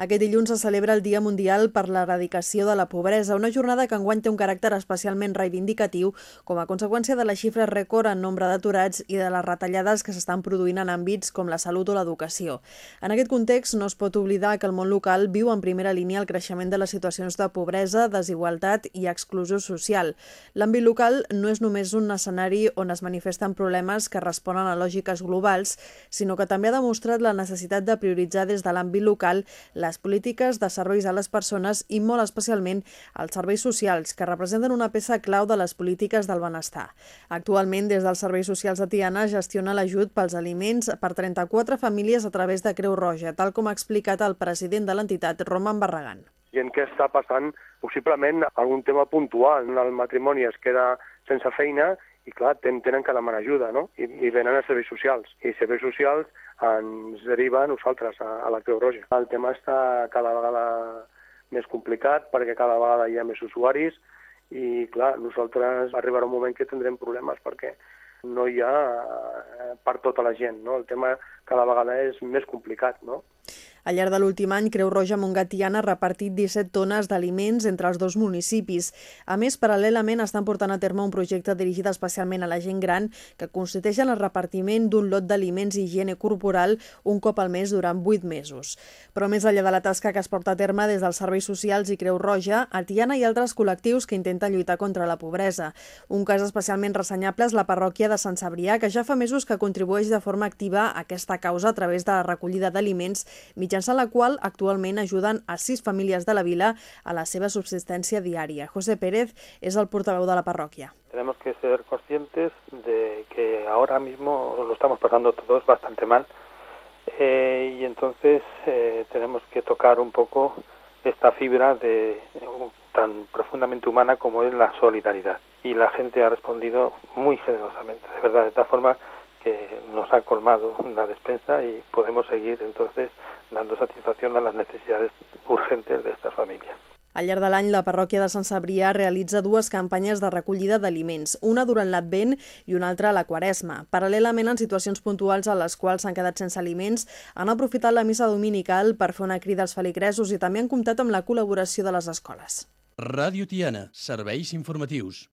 Aquest dilluns se celebra el Dia Mundial per l'Eradicació de la Pobresa, una jornada que enguany té un caràcter especialment reivindicatiu com a conseqüència de les xifres rècord en nombre d'aturats i de les retallades que s'estan produint en àmbits com la salut o l'educació. En aquest context, no es pot oblidar que el món local viu en primera línia el creixement de les situacions de pobresa, desigualtat i exclusió social. L'àmbit local no és només un escenari on es manifesten problemes que responen a lògiques globals, sinó que també ha demostrat la necessitat de prioritzar des de l'àmbit local la les polítiques de serveis a les persones i molt especialment els serveis socials, que representen una peça clau de les polítiques del benestar. Actualment, des dels serveis socials de Tiana gestiona l'ajut pels aliments per 34 famílies a través de Creu Roja, tal com ha explicat el president de l'entitat, Roman Barragán. Gent que està passant possiblement algun tema puntual. El matrimoni es queda sense feina i clar, tenen que demanar ajuda, no? I, i venen a serveis socials. I serveis socials ens deriva a nosaltres, a, a la Creu Roja. El tema està cada vegada més complicat perquè cada vegada hi ha més usuaris i, clar, nosaltres arribarà un moment que tindrem problemes perquè no hi ha eh, per tota la gent, no? El tema cada vegada és més complicat, no? Al llarg de l'últim any, Creu Roja Montgatiana ha repartit 17 tones d'aliments entre els dos municipis. A més, paral·lelament estan portant a terme un projecte dirigit especialment a la gent gran que consisteix en el repartiment d'un lot d'aliments i higiene corporal un cop al mes durant 8 mesos. Però més enllà de la tasca que es porta a terme des dels serveis socials i Creu Roja, a Tiana hi ha altres col·lectius que intenten lluitar contra la pobresa. Un cas especialment ressenyable és la parròquia de Sant Sabrià, que ja fa mesos que contribueix de forma activa a aquesta causa a través de la recollida d'aliments mitjançant la qual actualment ajuden a sis famílies de la vila a la seva subsistència diària. José Pérez és el portaveu de la parròquia. Tenemos que ser conscientes de que ahora mismo lo estamos pasando todos bastante mal eh, y entonces eh, tenemos que tocar un poco esta fibra de tan profundamente humana como es la solidaridad. Y la gente ha respondido muy generosamente, de verdad, de tal forma que nos ha colmado la despensa y podemos seguir entonces dando satisfacción a las necesidades urgentes de estas familias. Al llarg de l'any, la parròquia de Sant Sabrià realitza dues campanyes de recollida d'aliments, una durant l'Advent i una altra a la Quaresma. Paral·lelament, en situacions puntuals a les quals s'han quedat sense aliments, han aprofitat la missa dominical per fer una crida als feligresos i també han comptat amb la col·laboració de les escoles. Ràdio Tiana, serveis informatius.